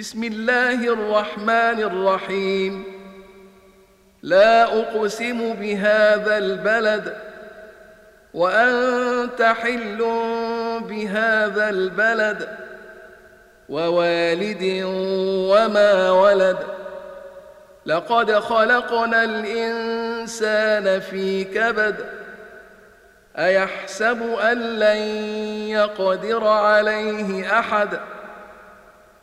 بسم الله الرحمن الرحيم. لا أقسم بهذا البلد وأنت حل بهذا البلد ووالد وما ولد. لقد خلقنا الإنسان في كبد. أيحسب أن لن يقدر عليه أحد؟